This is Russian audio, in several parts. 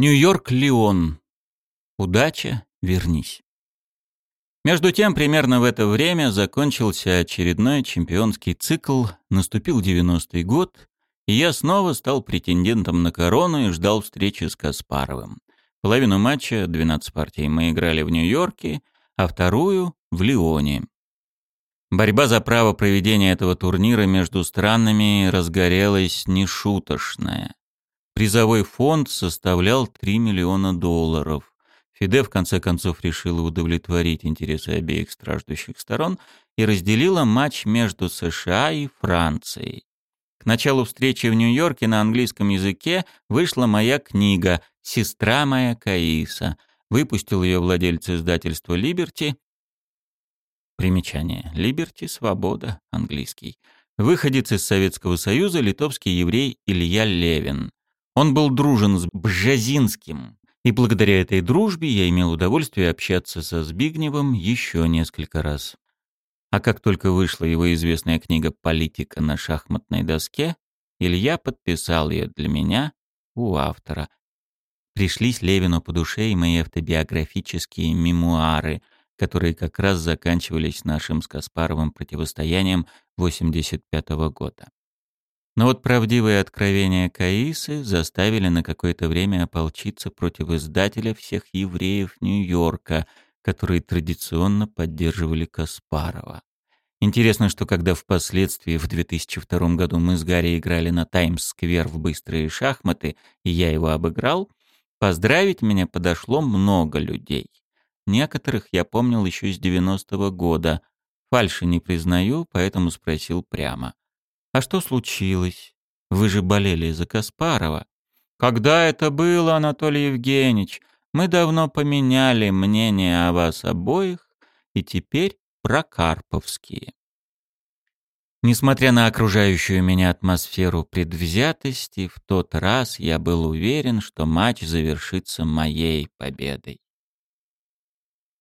Нью-Йорк-Лион. Удача, вернись. Между тем, примерно в это время закончился очередной чемпионский цикл, наступил 90-й год, и я снова стал претендентом на корону и ждал встречи с Каспаровым. Половину матча, 12 партий, мы играли в Нью-Йорке, а вторую — в Лионе. Борьба за право проведения этого турнира между странами разгорелась нешуточная. Призовой фонд составлял 3 миллиона долларов. Фиде в конце концов решила удовлетворить интересы обеих страждущих сторон и разделила матч между США и Францией. К началу встречи в Нью-Йорке на английском языке вышла моя книга «Сестра моя Каиса». Выпустил ее владелец издательства «Либерти». Примечание. «Либерти» — «Свобода», английский. Выходец из Советского Союза, литовский еврей Илья Левин. Он был дружен с Бжазинским, и благодаря этой дружбе я имел удовольствие общаться со Збигневым еще несколько раз. А как только вышла его известная книга «Политика на шахматной доске», Илья подписал ее для меня у автора. Пришлись Левину по душе и мои автобиографические мемуары, которые как раз заканчивались нашим с Каспаровым противостоянием 85 -го года. Но вот правдивые откровения Каисы заставили на какое-то время ополчиться против издателя всех евреев Нью-Йорка, которые традиционно поддерживали Каспарова. Интересно, что когда впоследствии в 2002 году мы с Гарри играли на Таймс-сквер в быстрые шахматы, и я его обыграл, поздравить меня подошло много людей. Некоторых я помнил еще с 90-го года. Фальши не признаю, поэтому спросил прямо. А что случилось? Вы же болели за Каспарова. Когда это было, Анатолий Евгеньевич? Мы давно поменяли мнение о вас обоих, и теперь прокарповские. Несмотря на окружающую меня атмосферу предвзятости, в тот раз я был уверен, что матч завершится моей победой.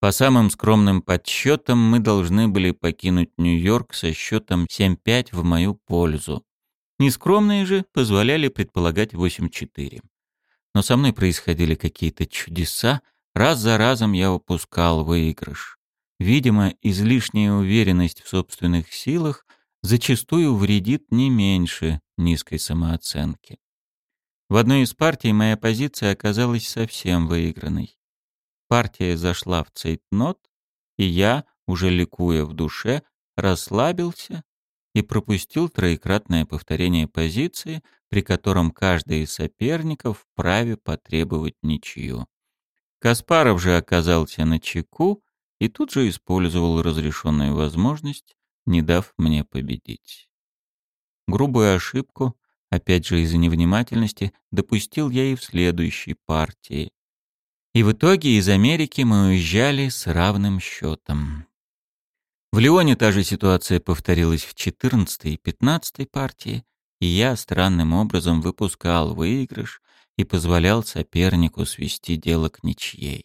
По самым скромным подсчетам, мы должны были покинуть Нью-Йорк со счетом 7-5 в мою пользу. Нескромные же позволяли предполагать 8-4. Но со мной происходили какие-то чудеса, раз за разом я упускал выигрыш. Видимо, излишняя уверенность в собственных силах зачастую вредит не меньше низкой самооценки. В одной из партий моя позиция оказалась совсем выигранной. Партия зашла в цейтнот, и я, уже ликуя в душе, расслабился и пропустил троекратное повторение позиции, при котором каждый из соперников вправе потребовать ничью. Каспаров же оказался на чеку и тут же использовал разрешенную возможность, не дав мне победить. Грубую ошибку, опять же из-за невнимательности, допустил я и в следующей партии, и в итоге из Америки мы уезжали с равным счетом. В Лионе та же ситуация повторилась в 14 и 15 партии, и я странным образом выпускал выигрыш и позволял сопернику свести дело к ничьей.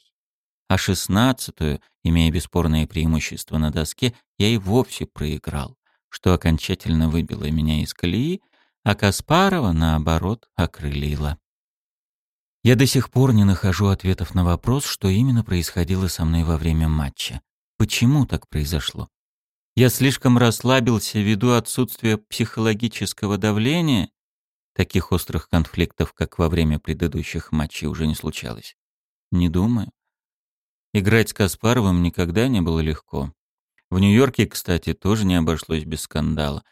А шестнадцатую, имея бесспорное преимущество на доске, я и вовсе проиграл, что окончательно выбило меня из колеи, а Каспарова, наоборот, окрылило. Я до сих пор не нахожу ответов на вопрос, что именно происходило со мной во время матча. Почему так произошло? Я слишком расслабился ввиду отсутствия психологического давления. Таких острых конфликтов, как во время предыдущих матчей, уже не случалось. Не думаю. Играть с Каспаровым никогда не было легко. В Нью-Йорке, кстати, тоже не обошлось без скандала.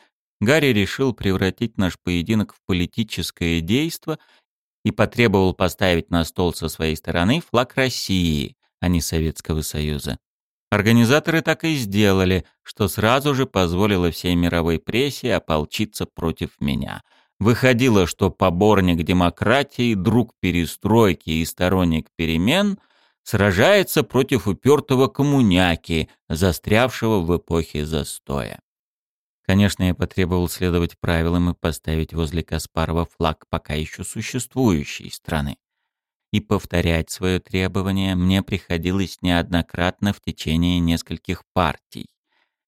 Гарри решил превратить наш поединок в политическое действо и потребовал поставить на стол со своей стороны флаг России, а не Советского Союза. Организаторы так и сделали, что сразу же позволило всей мировой прессе ополчиться против меня. Выходило, что поборник демократии, друг перестройки и сторонник перемен сражается против упертого коммуняки, застрявшего в эпохе застоя. Конечно, я потребовал следовать правилам и поставить возле Каспарова флаг пока еще существующей страны. И повторять свое требование мне приходилось неоднократно в течение нескольких партий.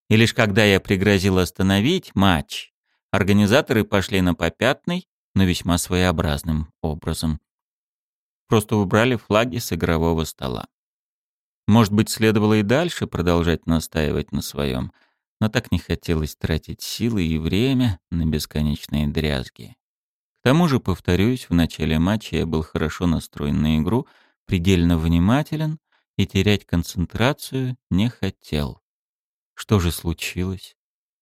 И лишь когда я пригрозил остановить матч, организаторы пошли на попятный, но весьма своеобразным образом. просто убрали флаги с игрового стола. Может быть, следовало и дальше продолжать настаивать на своем, но так не хотелось тратить силы и время на бесконечные дрязги. К тому же, повторюсь, в начале матча я был хорошо настроен на игру, предельно внимателен и терять концентрацию не хотел. Что же случилось?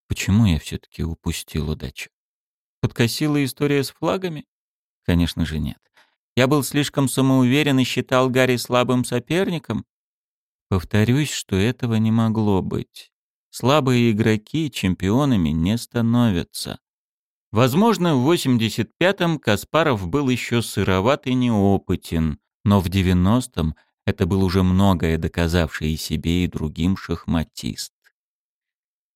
Почему я все-таки упустил удачу? Подкосила история с флагами? Конечно же нет. Я был слишком самоуверен и считал Гарри слабым соперником? Повторюсь, что этого не могло быть. Слабые игроки чемпионами не становятся. Возможно, в 85-м Каспаров был еще сыроват и неопытен, но в 90-м это был уже многое доказавший и себе, и другим шахматист.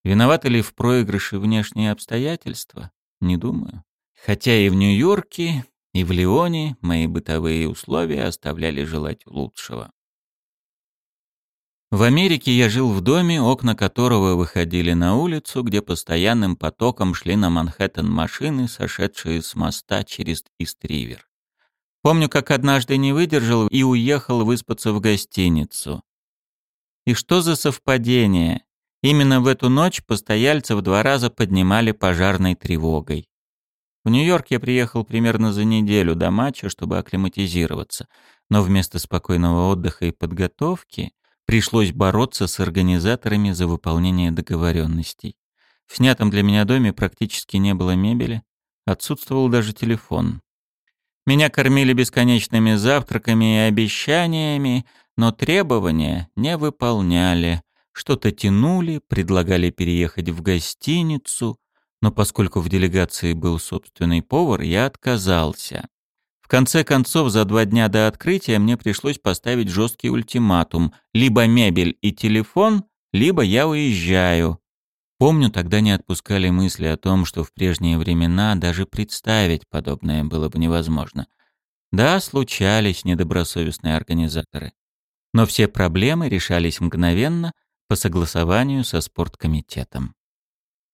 Виноваты ли в проигрыше внешние обстоятельства? Не думаю. Хотя и в Нью-Йорке, и в Лионе мои бытовые условия оставляли желать лучшего. В Америке я жил в доме, окна которого выходили на улицу, где постоянным потоком шли на Манхэттен машины, сошедшие с моста через Ист-Ривер. Помню, как однажды не выдержал и уехал выспаться в гостиницу. И что за совпадение? Именно в эту ночь постояльцев два раза поднимали пожарной тревогой. В Нью-Йорк я приехал примерно за неделю до матча, чтобы акклиматизироваться, но вместо спокойного отдыха и подготовки пришлось бороться с организаторами за выполнение договоренностей. В снятом для меня доме практически не было мебели, отсутствовал даже телефон. Меня кормили бесконечными завтраками и обещаниями, но требования не выполняли. Что-то тянули, предлагали переехать в гостиницу, но поскольку в делегации был собственный повар, я отказался. В конце концов, за два дня до открытия мне пришлось поставить жесткий ультиматум. Либо мебель и телефон, либо я уезжаю. Помню, тогда не отпускали мысли о том, что в прежние времена даже представить подобное было бы невозможно. Да, случались недобросовестные организаторы. Но все проблемы решались мгновенно по согласованию со спорткомитетом.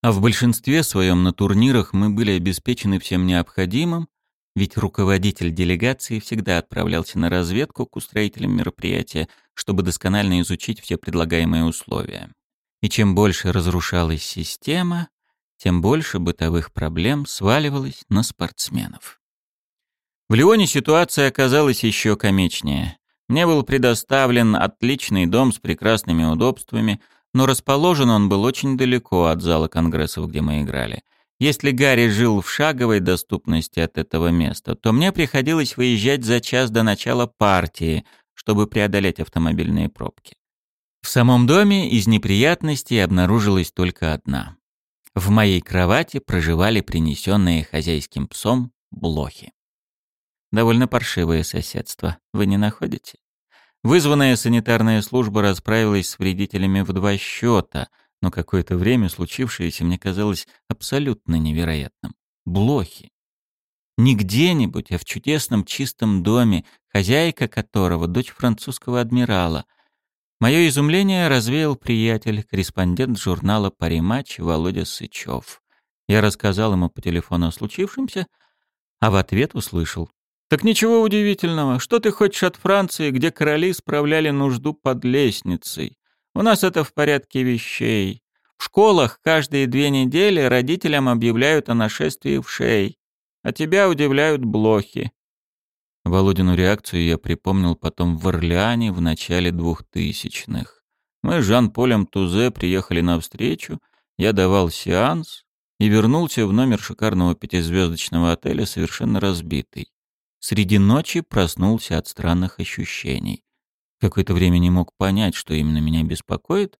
А в большинстве своем на турнирах мы были обеспечены всем необходимым, ведь руководитель делегации всегда отправлялся на разведку к устроителям мероприятия, чтобы досконально изучить все предлагаемые условия. И чем больше разрушалась система, тем больше бытовых проблем сваливалось на спортсменов. В Лионе ситуация оказалась еще комичнее. Мне был предоставлен отличный дом с прекрасными удобствами, но расположен он был очень далеко от зала конгрессов, где мы играли — если Гарри жил в шаговой доступности от этого места, то мне приходилось выезжать за час до начала партии, чтобы преодолеть автомобильные пробки. В самом доме из неприятностей обнаружилась только одна. В моей кровати проживали принесенные хозяйским псом блохи. Довольно паршивое соседство, вы не находите? Вызванная санитарная служба расправилась с вредителями в два счета — но какое-то время случившееся мне казалось абсолютно невероятным. Блохи. Не где-нибудь, а в чудесном чистом доме, хозяйка которого — дочь французского адмирала. Мое изумление развеял приятель, корреспондент журнала «Париматч» Володя Сычев. Я рассказал ему по телефону о случившемся, а в ответ услышал. «Так ничего удивительного. Что ты хочешь от Франции, где короли справляли нужду под лестницей? У нас это в порядке вещей. В школах каждые две недели родителям объявляют о нашествии в шей, а тебя удивляют блохи. Володину реакцию я припомнил потом в Орлеане в начале двухтысячных. Мы с Жан-Полем Тузе приехали на встречу, я давал сеанс и вернулся в номер шикарного пятизвездочного отеля совершенно разбитый. Среди ночи проснулся от странных ощущений. Какое-то время не мог понять, что именно меня беспокоит,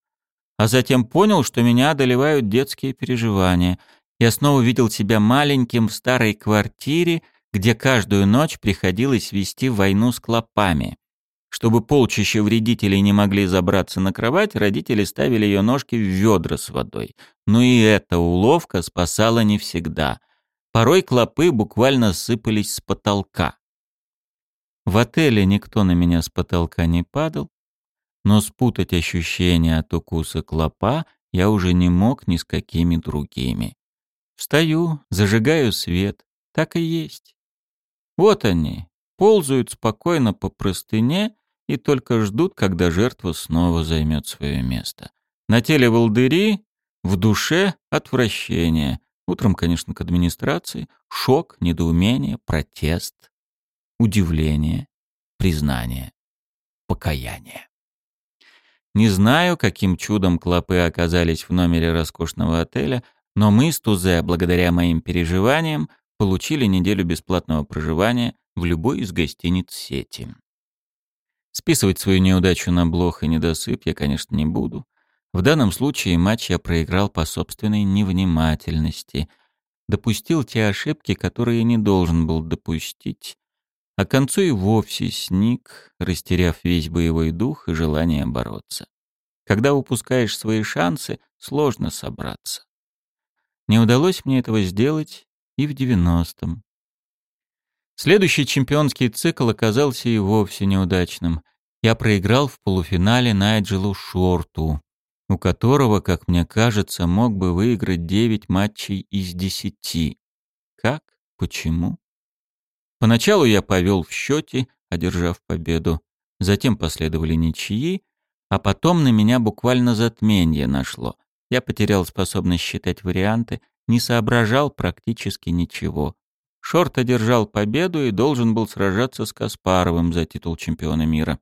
а затем понял, что меня одолевают детские переживания. Я снова видел себя маленьким в старой квартире, где каждую ночь приходилось вести войну с клопами. Чтобы полчища вредителей не могли забраться на кровать, родители ставили ее ножки в ведра с водой. Но и эта уловка спасала не всегда. Порой клопы буквально сыпались с потолка. В отеле никто на меня с потолка не падал, но спутать ощущения от укуса клопа я уже не мог ни с какими другими. Встаю, зажигаю свет. Так и есть. Вот они, ползают спокойно по простыне и только ждут, когда жертва снова займет свое место. На теле волдыри, в душе отвращение. Утром, конечно, к администрации. Шок, недоумение, протест, удивление, признание, покаяние. Не знаю, каким чудом клопы оказались в номере роскошного отеля, но мы с Тузе, благодаря моим переживаниям, получили неделю бесплатного проживания в любой из гостиниц сети. Списывать свою неудачу на блох и недосып я, конечно, не буду. В данном случае матч я проиграл по собственной невнимательности. Допустил те ошибки, которые не должен был допустить. А к концу и вовсе сник, растеряв весь боевой дух и желание бороться. Когда упускаешь свои шансы, сложно собраться. Не удалось мне этого сделать и в девяностом. Следующий чемпионский цикл оказался и вовсе неудачным. Я проиграл в полуфинале Найджелу Шорту, у которого, как мне кажется, мог бы выиграть 9 матчей из 10. Как? Почему? Поначалу я повел в счете, одержав победу. Затем последовали ничьи, а потом на меня буквально затмение нашло. Я потерял способность считать варианты, не соображал практически ничего. Шорт одержал победу и должен был сражаться с Каспаровым за титул чемпиона мира.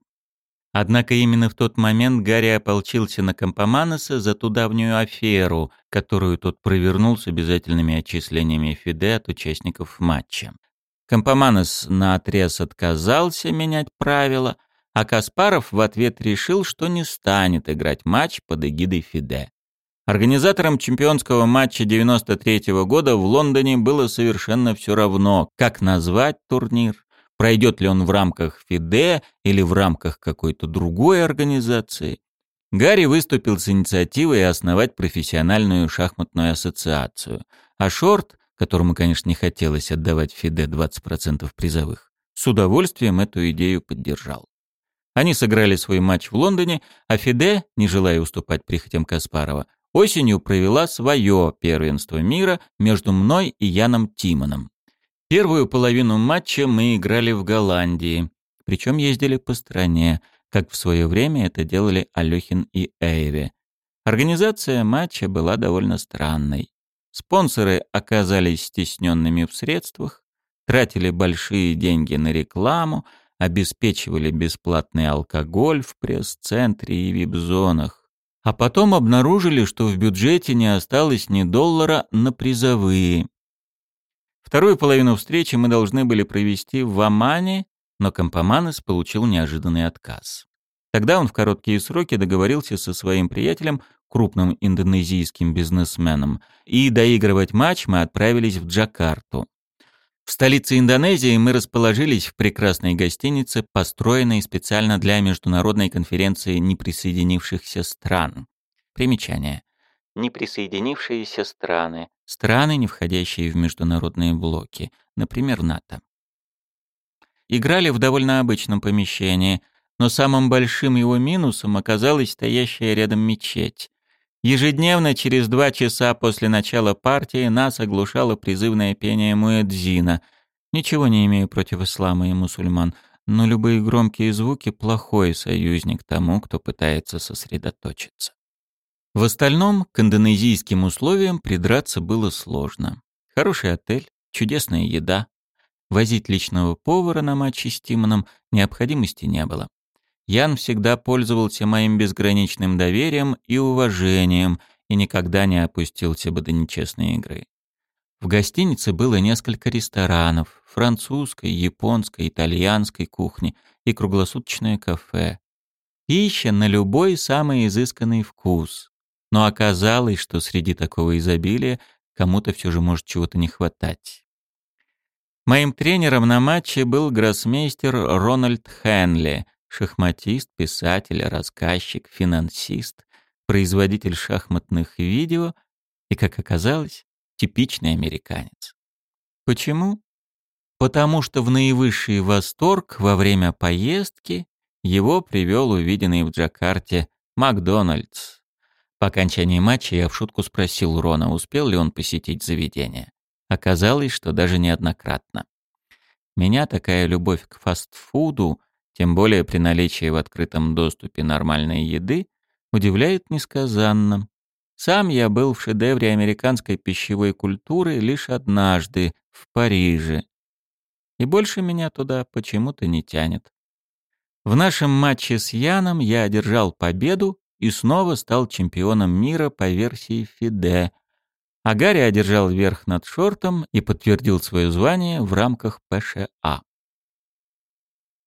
Однако именно в тот момент Гарри ополчился на Компоманоса за ту давнюю аферу, которую тот провернул с обязательными отчислениями Фиде от участников матча. Компоманос наотрез отказался менять правила, а Каспаров в ответ решил, что не станет играть матч под эгидой Фиде. Организаторам чемпионского матча 93 -го года в Лондоне было совершенно все равно, как назвать турнир, пройдет ли он в рамках ФИДЕ или в рамках какой-то другой организации. Гарри выступил с инициативой основать профессиональную шахматную ассоциацию, а Шорт, которому, конечно, не хотелось отдавать ФИДЕ 20% призовых, с удовольствием эту идею поддержал. Они сыграли свой матч в Лондоне, а Фиде, не желая уступать прихотям Каспарова, осенью провела свое первенство мира между мной и Яном Тимоном. Первую половину матча мы играли в Голландии, причем ездили по стране, как в свое время это делали Алёхин и Эйви. Организация матча была довольно странной. Спонсоры оказались стесненными в средствах, тратили большие деньги на рекламу, обеспечивали бесплатный алкоголь в пресс-центре и вип-зонах. А потом обнаружили, что в бюджете не осталось ни доллара на призовые. Вторую половину встречи мы должны были провести в Омане, но Компоманес получил неожиданный отказ. Тогда он в короткие сроки договорился со своим приятелем, крупным индонезийским бизнесменом, и доигрывать матч мы отправились в Джакарту. В столице Индонезии мы расположились в прекрасной гостинице, построенной специально для международной конференции неприсоединившихся стран. Примечание неприсоединившиеся страны, страны, не входящие в международные блоки, например, НАТО. Играли в довольно обычном помещении, но самым большим его минусом оказалась стоящая рядом мечеть. Ежедневно через два часа после начала партии нас оглушало призывное пение муэдзина. Ничего не имею против ислама и мусульман, но любые громкие звуки — плохой союзник тому, кто пытается сосредоточиться. В остальном к индонезийским условиям придраться было сложно. Хороший отель, чудесная еда. Возить личного повара на матчи с Тимоном необходимости не было. Ян всегда пользовался моим безграничным доверием и уважением и никогда не опустился бы до нечестной игры. В гостинице было несколько ресторанов, французской, японской, итальянской кухни и круглосуточное кафе. Пища на любой самый изысканный вкус но оказалось, что среди такого изобилия кому-то все же может чего-то не хватать. Моим тренером на матче был гроссмейстер Рональд Хенли, шахматист, писатель, рассказчик, финансист, производитель шахматных видео и, как оказалось, типичный американец. Почему? Потому что в наивысший восторг во время поездки его привел увиденный в Джакарте Макдональдс. По окончании матча я в шутку спросил Рона, успел ли он посетить заведение. Оказалось, что даже неоднократно. Меня такая любовь к фастфуду, тем более при наличии в открытом доступе нормальной еды, удивляет несказанно. Сам я был в шедевре американской пищевой культуры лишь однажды, в Париже. И больше меня туда почему-то не тянет. В нашем матче с Яном я одержал победу и снова стал чемпионом мира по версии ФИДЕ, а Гарри одержал верх над Шортом и подтвердил свое звание в рамках ПША.